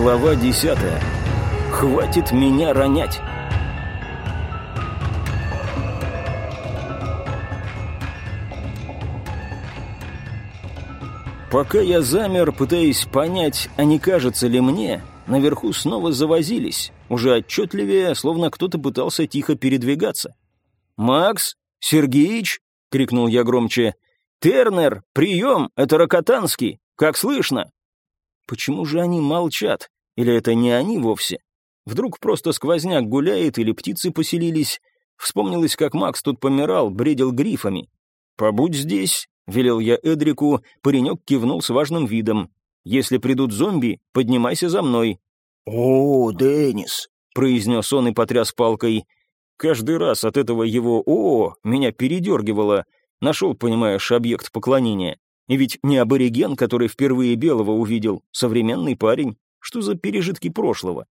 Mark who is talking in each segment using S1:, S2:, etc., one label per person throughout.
S1: Глава десятая. Хватит меня ронять. Пока я замер, пытаясь понять, а не кажется ли мне, наверху снова завозились, уже отчетливее, словно кто-то пытался тихо передвигаться. «Макс? Сергеич?» — крикнул я громче. «Тернер, прием! Это Рокотанский! Как слышно?» Почему же они молчат? Или это не они вовсе? Вдруг просто сквозняк гуляет или птицы поселились? Вспомнилось, как Макс тут помирал, бредил грифами. «Побудь здесь», — велел я Эдрику, паренек кивнул с важным видом. «Если придут зомби, поднимайся за мной».
S2: «О, Деннис», — произнес он и потряс палкой.
S1: Каждый раз от этого его «о» меня передергивало. Нашел, понимаешь, объект поклонения. И ведь не абориген, который впервые белого увидел, современный парень. Что за пережитки прошлого?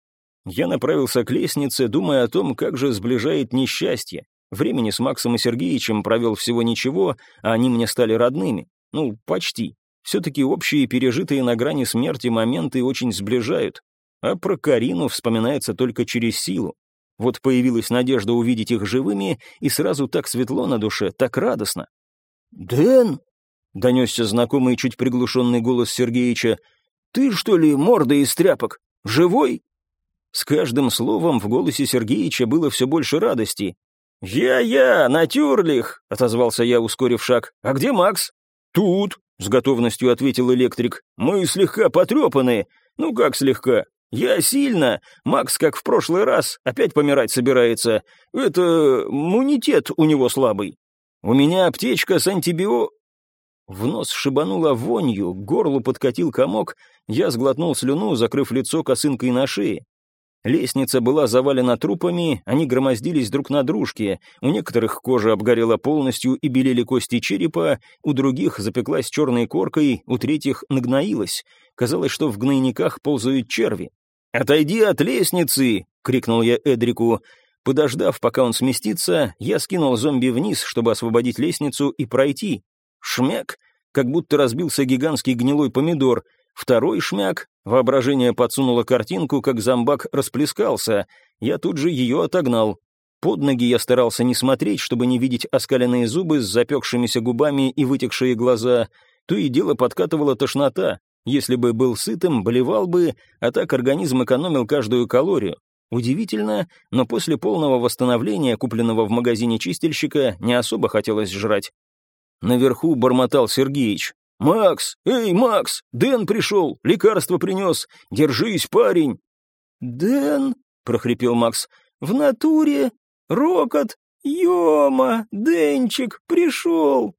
S1: Я направился к лестнице, думая о том, как же сближает несчастье. Времени с Максом и Сергеичем провел всего ничего, а они мне стали родными. Ну, почти. Все-таки общие пережитые на грани смерти моменты очень сближают. А про Карину вспоминается только через силу. Вот появилась надежда увидеть их живыми, и сразу так светло на душе, так радостно.
S2: «Дэн?»
S1: — донесся знакомый чуть приглушенный голос Сергеича. «Ты, что ли, морда из тряпок? Живой?» С каждым словом в голосе Сергеича было все больше радости. «Я-я, натюрлих!» — отозвался я, ускорив шаг. «А где Макс?» «Тут», — с готовностью ответил электрик. «Мы слегка потрепаны. Ну как слегка? «Я сильно. Макс, как в прошлый раз, опять помирать собирается. Это... иммунитет у него слабый. У меня аптечка с антибио...» В нос шибануло вонью, к горлу подкатил комок, я сглотнул слюну, закрыв лицо косынкой на шее. Лестница была завалена трупами, они громоздились друг на дружке, у некоторых кожа обгорела полностью и белели кости черепа, у других запеклась черной коркой, у третьих нагноилась. Казалось, что в гнойниках ползают черви. «Отойди от лестницы!» — крикнул я Эдрику. Подождав, пока он сместится, я скинул зомби вниз, чтобы освободить лестницу и пройти. Шмяк, как будто разбился гигантский гнилой помидор. Второй шмяк, воображение подсунуло картинку, как зомбак расплескался. Я тут же ее отогнал. Под ноги я старался не смотреть, чтобы не видеть оскаленные зубы с запекшимися губами и вытекшие глаза. То и дело подкатывала тошнота. Если бы был сытым, болевал бы, а так организм экономил каждую калорию. Удивительно, но после полного восстановления, купленного в магазине чистильщика, не особо хотелось жрать. Наверху бормотал Сергеич. «Макс! Эй, Макс! Дэн пришел! Лекарство принес! Держись, парень!»
S2: «Дэн?» — прохрипел Макс. «В натуре? Рокот? Ёма! Денчик пришел!»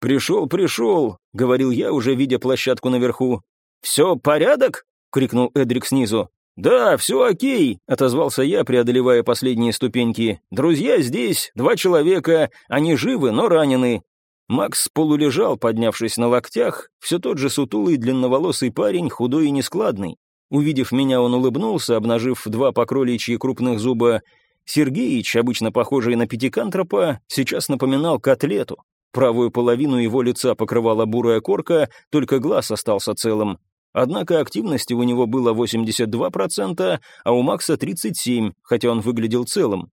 S1: «Пришел, пришел!» — говорил я, уже видя площадку наверху. «Все порядок?» — крикнул Эдрик снизу. «Да, все окей», — отозвался я, преодолевая последние ступеньки. «Друзья здесь, два человека, они живы, но ранены». Макс полулежал, поднявшись на локтях, все тот же сутулый длинноволосый парень, худой и нескладный. Увидев меня, он улыбнулся, обнажив два покроличьи крупных зуба. Сергеич, обычно похожий на пятикантропа, сейчас напоминал котлету. Правую половину его лица покрывала бурая корка, только глаз остался целым. Однако активности у него было 82%, а у Макса 37%, хотя он выглядел целым.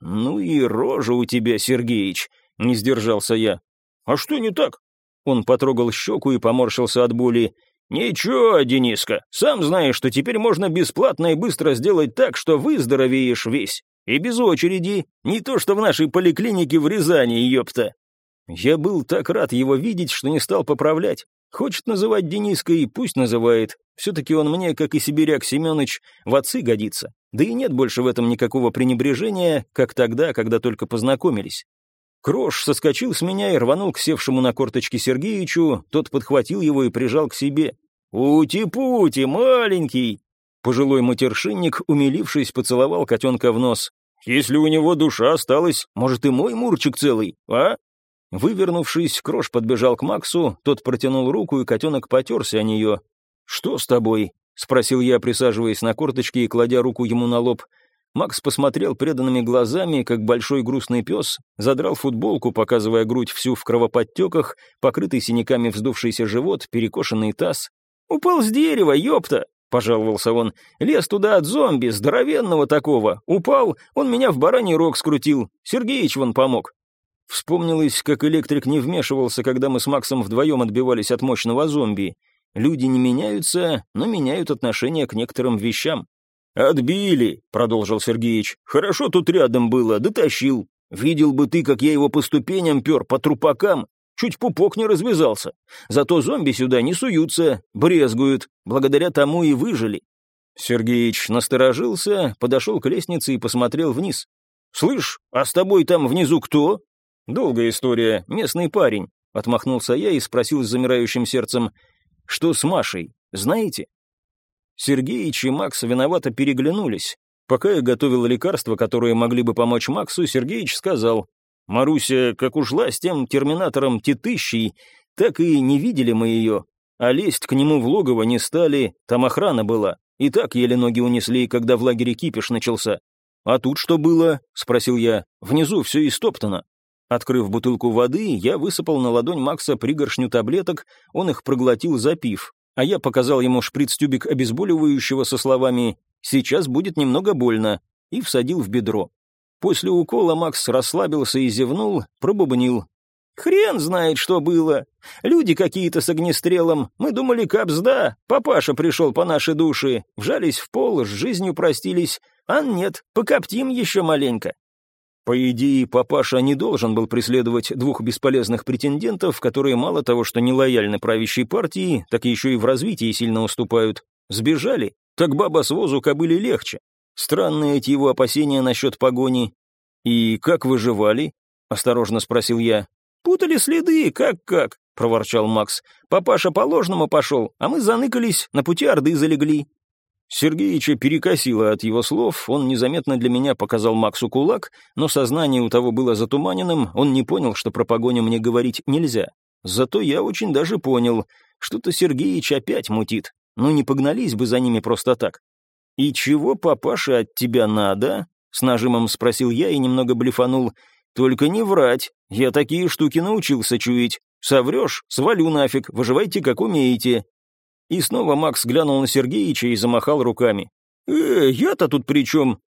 S1: «Ну и рожа у тебя, Сергеич», — не сдержался я. «А что не так?» Он потрогал щеку и поморщился от боли. «Ничего, Дениска, сам знаешь, что теперь можно бесплатно и быстро сделать так, что выздоровеешь весь. И без очереди. Не то, что в нашей поликлинике в Рязани, ёпта». Я был так рад его видеть, что не стал поправлять. Хочет называть Дениской, пусть называет. Все-таки он мне, как и сибиряк Семенович, в отцы годится. Да и нет больше в этом никакого пренебрежения, как тогда, когда только познакомились. Крош соскочил с меня и рванул к севшему на корточке Сергеичу, тот подхватил его и прижал к себе. «Ути-пути, маленький!» Пожилой матершинник, умилившись, поцеловал котенка в нос. «Если у него душа осталась, может и мой мурчик целый, а?» Вывернувшись, Крош подбежал к Максу, тот протянул руку, и котенок потерся о нее. «Что с тобой?» — спросил я, присаживаясь на корточки и кладя руку ему на лоб. Макс посмотрел преданными глазами, как большой грустный пес, задрал футболку, показывая грудь всю в кровоподтеках, покрытый синяками вздувшийся живот, перекошенный таз. «Упал с дерева, ёпта!» — пожаловался он. «Лез туда от зомби, здоровенного такого. Упал, он меня в бараний рог скрутил. Сергеич вон помог». Вспомнилось, как электрик не вмешивался, когда мы с Максом вдвоем отбивались от мощного зомби. Люди не меняются, но меняют отношение к некоторым вещам. «Отбили», — продолжил Сергеич. «Хорошо тут рядом было, дотащил. Видел бы ты, как я его по ступеням пер, по трупакам. Чуть пупок не развязался. Зато зомби сюда не суются, брезгуют. Благодаря тому и выжили». Сергеич насторожился, подошел к лестнице и посмотрел вниз. «Слышь, а с тобой там внизу кто?» «Долгая история, местный парень», — отмахнулся я и спросил с замирающим сердцем. «Что с Машей, знаете?» Сергеич и Макс виновато переглянулись. Пока я готовил лекарства, которые могли бы помочь Максу, Сергеич сказал, «Маруся, как ушла с тем терминатором Титыщей, так и не видели мы ее, а лезть к нему в логово не стали, там охрана была, и так еле ноги унесли, когда в лагере кипиш начался. «А тут что было?» — спросил я. «Внизу все истоптано». Открыв бутылку воды, я высыпал на ладонь Макса пригоршню таблеток, он их проглотил, запив а я показал ему шприц-тюбик обезболивающего со словами «сейчас будет немного больно» и всадил в бедро. После укола Макс расслабился и зевнул, пробубнил. «Хрен знает, что было. Люди какие-то с огнестрелом. Мы думали, капсда. Папаша пришел по нашей душе. Вжались в пол, с жизнью простились. А нет, покоптим еще маленько. По идее, папаша не должен был преследовать двух бесполезных претендентов, которые мало того, что не лояльны правящей партии, так еще и в развитии сильно уступают. Сбежали? Так баба с возу кобыли легче. Странные эти его опасения насчет погони. «И как выживали?» — осторожно спросил я. «Путали следы, как-как», — проворчал Макс. «Папаша по ложному пошел, а мы заныкались, на пути Орды залегли. Сергеича перекосило от его слов, он незаметно для меня показал Максу кулак, но сознание у того было затуманенным, он не понял, что про погоню мне говорить нельзя. Зато я очень даже понял, что-то Сергеич опять мутит, ну не погнались бы за ними просто так. «И чего, папаша, от тебя надо?» — с нажимом спросил я и немного блефанул. «Только не врать, я такие штуки научился чуять. Соврешь, свалю нафиг, выживайте как умеете, и снова Макс глянул на Сергеича и замахал руками. «Э, я-то тут при чем?»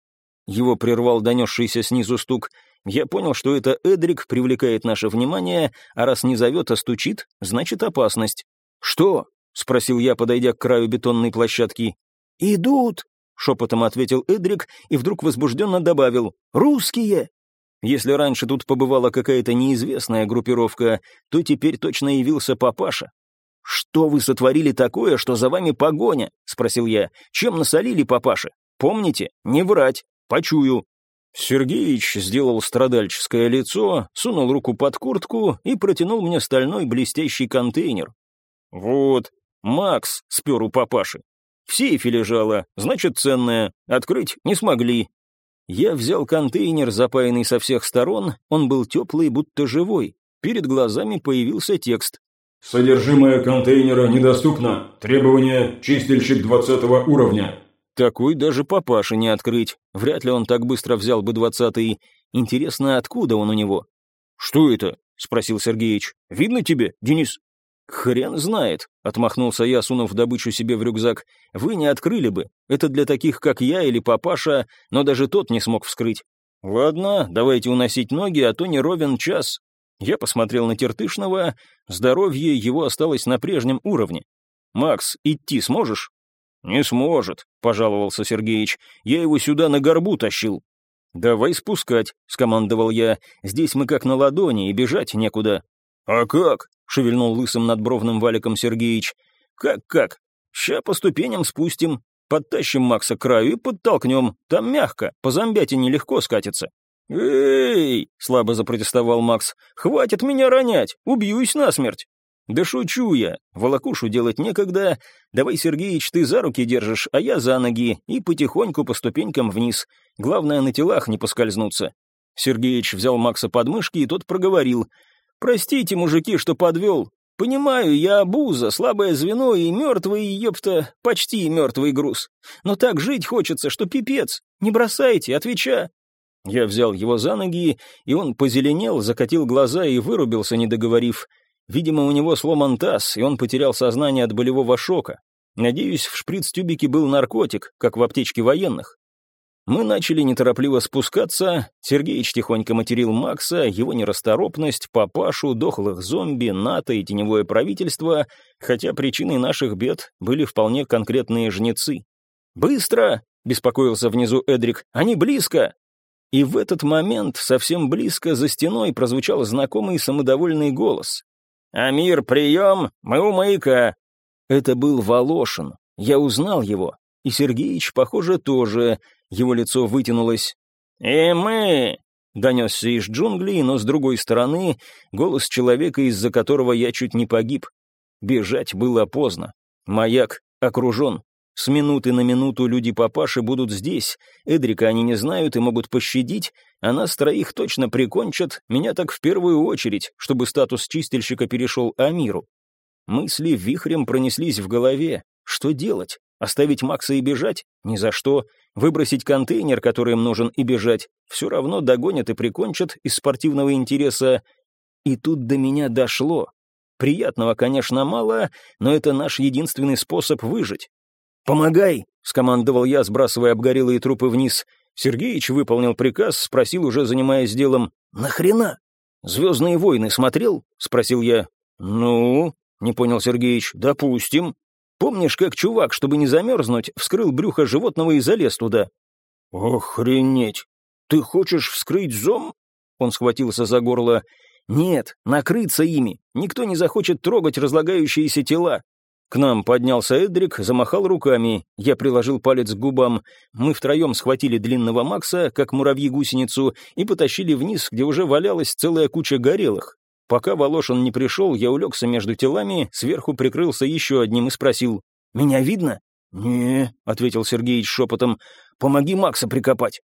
S1: Его прервал донесшийся снизу стук. Я понял, что это Эдрик привлекает наше внимание, а раз не зовет, а стучит, значит опасность. «Что?» — спросил я, подойдя к краю бетонной площадки. «Идут!» — шепотом ответил Эдрик и вдруг возбужденно добавил. «Русские!» Если раньше тут побывала какая-то неизвестная группировка, то теперь точно явился папаша. «Что вы сотворили такое, что за вами погоня?» — спросил я. «Чем насолили папаше? Помните? Не врать. Почую». Сергеич сделал страдальческое лицо, сунул руку под куртку и протянул мне стальной блестящий контейнер. «Вот, Макс спер у папаши. В сейфе лежало, значит, ценное. Открыть не смогли». Я взял контейнер, запаянный со всех сторон, он был теплый, будто живой. Перед глазами появился текст.
S3: Содержимое контейнера недоступно. Требование чистильщик 20 уровня.
S1: Такой даже папаше не открыть. Вряд ли он так быстро взял бы двадцатый. Интересно, откуда он у него? Что это? спросил Сергеич. Видно тебе, Денис? «Хрен знает», — отмахнулся я, сунув добычу себе в рюкзак. «Вы не открыли бы. Это для таких, как я или папаша, но даже тот не смог вскрыть. Ладно, давайте уносить ноги, а то не ровен час. Я посмотрел на Тертышного, здоровье его осталось на прежнем уровне. «Макс, идти сможешь?» «Не сможет», — пожаловался Сергеич. «Я его сюда на горбу тащил». «Давай спускать», — скомандовал я. «Здесь мы как на ладони, и бежать некуда». «А как?» — шевельнул лысым надбровным валиком Сергеич. «Как-как? Ща по ступеням спустим, подтащим Макса к краю и подтолкнем. Там мягко, по зомбятине легко скатится». «Эй!» — слабо запротестовал Макс. «Хватит меня ронять! Убьюсь насмерть!» «Да шучу я. Волокушу делать некогда. Давай, Сергеич, ты за руки держишь, а я за ноги, и потихоньку по ступенькам вниз. Главное, на телах не поскользнуться». Сергеич взял Макса под мышки, и тот проговорил. «Простите, мужики, что подвел. Понимаю, я обуза, слабое звено и мертвый, ёпта, почти мертвый груз. Но так жить хочется, что пипец. Не бросайте, отвеча. Я взял его за ноги, и он позеленел, закатил глаза и вырубился, не договорив. Видимо, у него сломан таз, и он потерял сознание от болевого шока. Надеюсь, в шприц-тюбике был наркотик, как в аптечке военных. Мы начали неторопливо спускаться, Сергеич тихонько материл Макса, его нерасторопность, папашу, дохлых зомби, НАТО и теневое правительство, хотя причиной наших бед были вполне конкретные жнецы. «Быстро!» — беспокоился внизу Эдрик. «Они близко!» И в этот момент совсем близко за стеной прозвучал знакомый самодовольный голос. «Амир, прием! Мы у маяка!» Это был Волошин. Я узнал его. И Сергеич, похоже, тоже. Его лицо вытянулось. «И мы!» — донесся из джунглей, но с другой стороны голос человека, из-за которого я чуть не погиб. Бежать было поздно. Маяк окружен. С минуты на минуту люди папаши будут здесь. Эдрика они не знают и могут пощадить, а нас троих точно прикончат, меня так в первую очередь, чтобы статус чистильщика перешел Амиру. Мысли вихрем пронеслись в голове. Что делать? Оставить Макса и бежать? Ни за что. Выбросить контейнер, который им нужен, и бежать. Все равно догонят и прикончат из спортивного интереса. И тут до меня дошло. Приятного, конечно, мало, но это наш единственный способ выжить. «Помогай!» — скомандовал я, сбрасывая обгорелые трупы вниз. Сергеич выполнил приказ, спросил, уже занимаясь делом. «Нахрена?» «Звездные войны смотрел?» — спросил я. «Ну?» — не понял Сергеич. «Допустим. Помнишь, как чувак, чтобы не замерзнуть, вскрыл брюхо животного и залез туда?» «Охренеть! Ты хочешь вскрыть зом?» Он схватился за горло. «Нет, накрыться ими. Никто не захочет трогать разлагающиеся тела». К нам поднялся Эдрик, замахал руками. Я приложил палец к губам. Мы втроем схватили длинного Макса, как муравьи-гусеницу, и потащили вниз, где уже валялась целая куча горелых. Пока Волошин не пришел, я улегся между телами, сверху прикрылся еще одним и спросил. «Меня видно?» «Не», — ответил Сергеич шепотом, — «помоги Макса прикопать».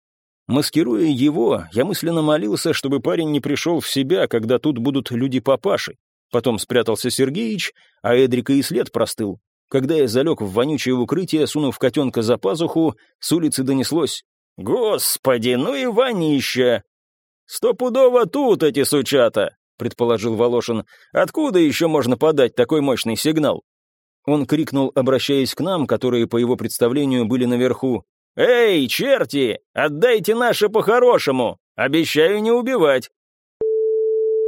S1: Маскируя его, я мысленно молился, чтобы парень не пришел в себя, когда тут будут люди-папаши. Потом спрятался Сергеич, а Эдрика и след простыл. Когда я залег в вонючее укрытие, сунув котенка за пазуху, с улицы донеслось. «Господи, ну и вонища!» «Стопудово тут эти сучата!» предположил Волошин. «Откуда еще можно подать такой мощный сигнал?» Он крикнул, обращаясь к нам, которые, по его представлению, были наверху. «Эй, черти, отдайте наше по-хорошему! Обещаю не убивать!»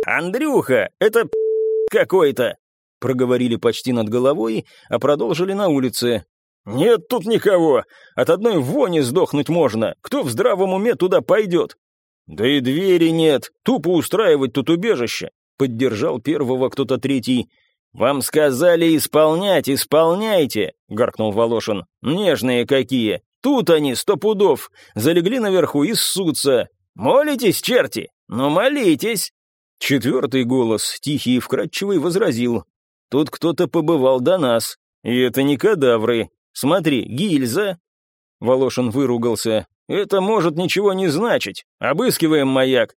S1: «Андрюха, это какой-то!» проговорили почти над головой, а продолжили на улице. «Нет тут никого! От одной вони сдохнуть можно! Кто в здравом уме туда пойдет?» «Да и двери нет, тупо устраивать тут убежище», — поддержал первого кто-то третий. «Вам сказали исполнять, исполняйте», — гаркнул Волошин. «Нежные какие! Тут они, сто пудов! Залегли наверху и ссутся! Молитесь, черти? Ну, молитесь!» Четвертый голос, тихий и вкрадчивый, возразил. «Тут кто-то побывал до нас, и это не кадавры. Смотри, гильза!» Волошин выругался. «Это может ничего не значить. Обыскиваем маяк».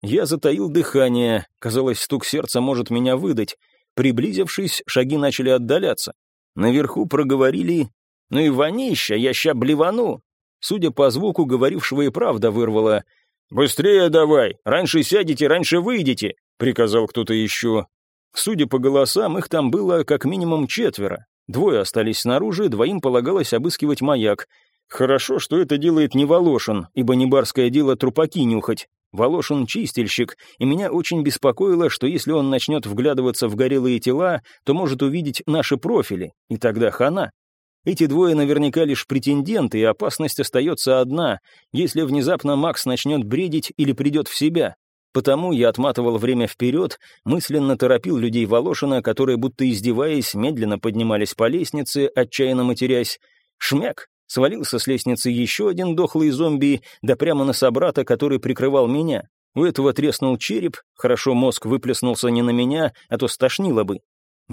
S1: Я затаил дыхание. Казалось, стук сердца может меня выдать. Приблизившись, шаги начали отдаляться. Наверху проговорили «Ну и вонища, я ща блевану». Судя по звуку, говорившего и правда вырвало. «Быстрее давай! Раньше сядете, раньше выйдете!» — приказал кто-то еще. Судя по голосам, их там было как минимум четверо. Двое остались снаружи, двоим полагалось обыскивать маяк. Хорошо, что это делает не Волошин, ибо не барское дело трупаки нюхать. Волошин — чистильщик, и меня очень беспокоило, что если он начнет вглядываться в горелые тела, то может увидеть наши профили, и тогда хана. Эти двое наверняка лишь претенденты, и опасность остается одна, если внезапно Макс начнет бредить или придет в себя. Потому я отматывал время вперед, мысленно торопил людей Волошина, которые, будто издеваясь, медленно поднимались по лестнице, отчаянно матерясь. Шмяк! Свалился с лестницы еще один дохлый зомби, да прямо на собрата, который прикрывал меня. У этого треснул череп, хорошо мозг выплеснулся не на меня, а то стошнило бы.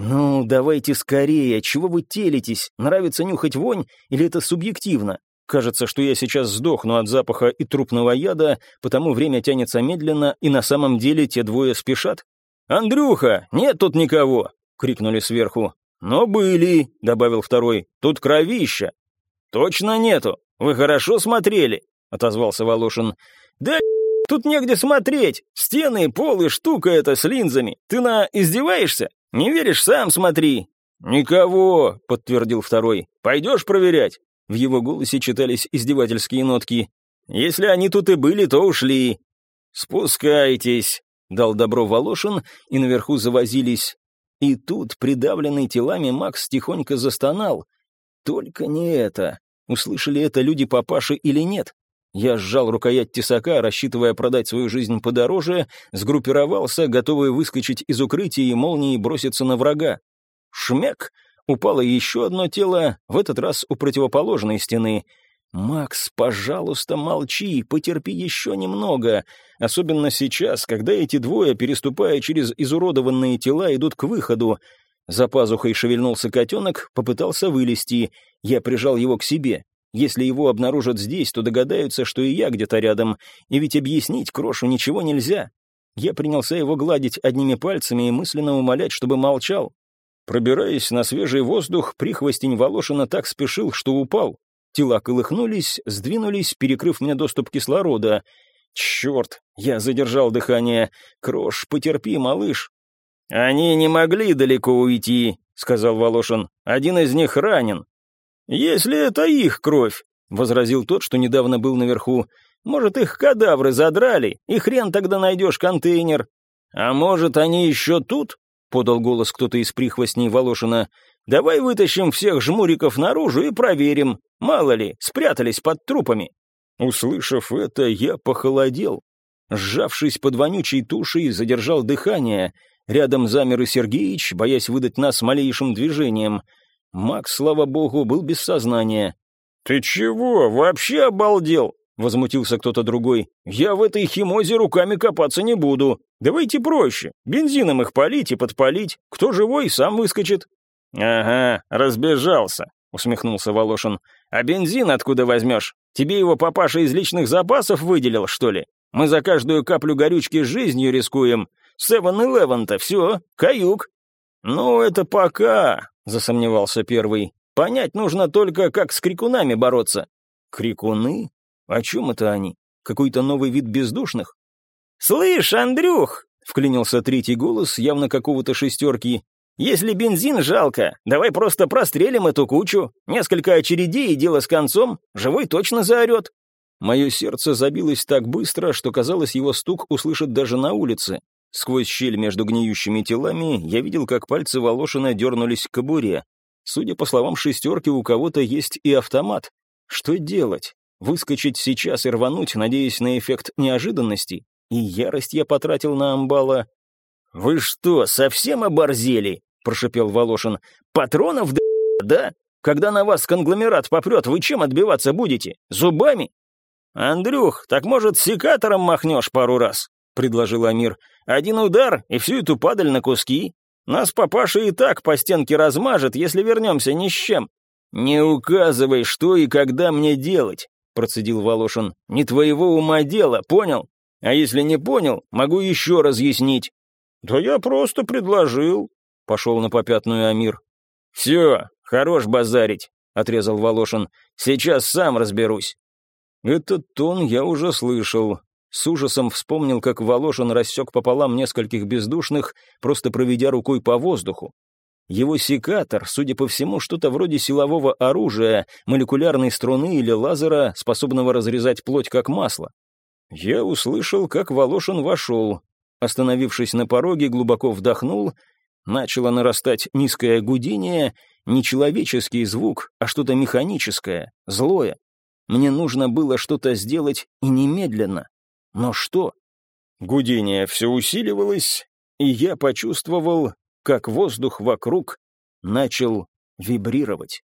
S1: «Ну, давайте скорее, чего вы телитесь? Нравится нюхать вонь или это субъективно? Кажется, что я сейчас сдохну от запаха и трупного яда, потому время тянется медленно, и на самом деле те двое спешат. «Андрюха, нет тут никого!» — крикнули сверху. «Но были», — добавил второй, — «тут кровища». «Точно нету. Вы хорошо смотрели», — отозвался Волошин. «Да тут негде смотреть. Стены, пол и штука эта с линзами. Ты на издеваешься? Не веришь, сам смотри». «Никого», — подтвердил второй. «Пойдешь проверять?» В его голосе читались издевательские нотки. «Если они тут и были, то ушли». «Спускайтесь», — дал добро Волошин, и наверху завозились. И тут, придавленный телами, Макс тихонько застонал. Только не это. Услышали это люди папаши или нет? Я сжал рукоять тесака, рассчитывая продать свою жизнь подороже, сгруппировался, готовый выскочить из укрытия и молнией броситься на врага. Шмяк! Упало еще одно тело, в этот раз у противоположной стены. «Макс, пожалуйста, молчи, потерпи еще немного, особенно сейчас, когда эти двое, переступая через изуродованные тела, идут к выходу». За пазухой шевельнулся котенок, попытался вылезти. Я прижал его к себе. Если его обнаружат здесь, то догадаются, что и я где-то рядом, и ведь объяснить Крошу ничего нельзя. Я принялся его гладить одними пальцами и мысленно умолять, чтобы молчал. Пробираясь на свежий воздух, прихвостень Волошина так спешил, что упал. Тела колыхнулись, сдвинулись, перекрыв мне доступ кислорода. Черт, я задержал дыхание. Крош, потерпи, малыш. «Они не могли далеко уйти», — сказал Волошин. «Один из них ранен. «Если это их кровь», — возразил тот, что недавно был наверху, «может, их кадавры задрали, и хрен тогда найдешь контейнер». «А может, они еще тут?» — подал голос кто-то из прихвостней Волошина. «Давай вытащим всех жмуриков наружу и проверим. Мало ли, спрятались под трупами». Услышав это, я похолодел. Сжавшись под вонючей тушей, задержал дыхание. Рядом замер и Сергеич, боясь выдать нас малейшим движением — Макс, слава богу, был без сознания. «Ты чего, вообще обалдел?» — возмутился кто-то другой. «Я в этой химозе руками копаться не буду. Давайте проще. Бензином их полить и подпалить. Кто живой, сам выскочит». «Ага, разбежался», — усмехнулся Волошин. «А бензин откуда возьмешь? Тебе его папаша из личных запасов выделил, что ли? Мы за каждую каплю горючки жизнью рискуем. Севен-Элевен-то все, каюк». «Ну, это пока», засомневался первый. «Понять нужно только, как с крикунами бороться». «Крикуны? О чем это они? Какой-то новый вид бездушных?» «Слышь, Андрюх!» — вклинился третий голос, явно какого-то шестерки. «Если бензин жалко, давай просто прострелим эту кучу. Несколько очередей и дело с концом. Живой точно заорет». Мое сердце забилось так быстро, что казалось, его стук услышит даже на улице. Сквозь щель между гниющими телами я видел, как пальцы Волошина дернулись к кобуре. Судя по словам шестерки, у кого-то есть и автомат. Что делать? Выскочить сейчас и рвануть, надеясь на эффект неожиданности? И ярость я потратил на амбала. «Вы что, совсем оборзели?» — прошепел Волошин. «Патронов да, да? Когда на вас конгломерат попрет, вы чем отбиваться будете? Зубами?» «Андрюх, так, может, секатором махнешь пару раз?» — предложил Амир. Один удар, и всю эту падаль на куски. Нас папаша и так по стенке размажет, если вернемся ни с чем. Не указывай, что и когда мне делать, процедил Волошин. Не твоего ума дело, понял? А если не понял, могу еще разъяснить. Да я просто предложил, пошел на попятную Амир. Все, хорош базарить, отрезал Волошин. Сейчас сам разберусь. Этот тон я уже слышал, с ужасом вспомнил, как Волошин рассек пополам нескольких бездушных, просто проведя рукой по воздуху. Его секатор, судя по всему, что-то вроде силового оружия, молекулярной струны или лазера, способного разрезать плоть как масло. Я услышал, как Волошин вошел. Остановившись на пороге, глубоко вдохнул. Начало нарастать низкое гудение, не человеческий звук, а что-то механическое, злое. Мне нужно было что-то сделать и немедленно. Но что? Гудение все усиливалось, и я почувствовал, как воздух вокруг начал вибрировать.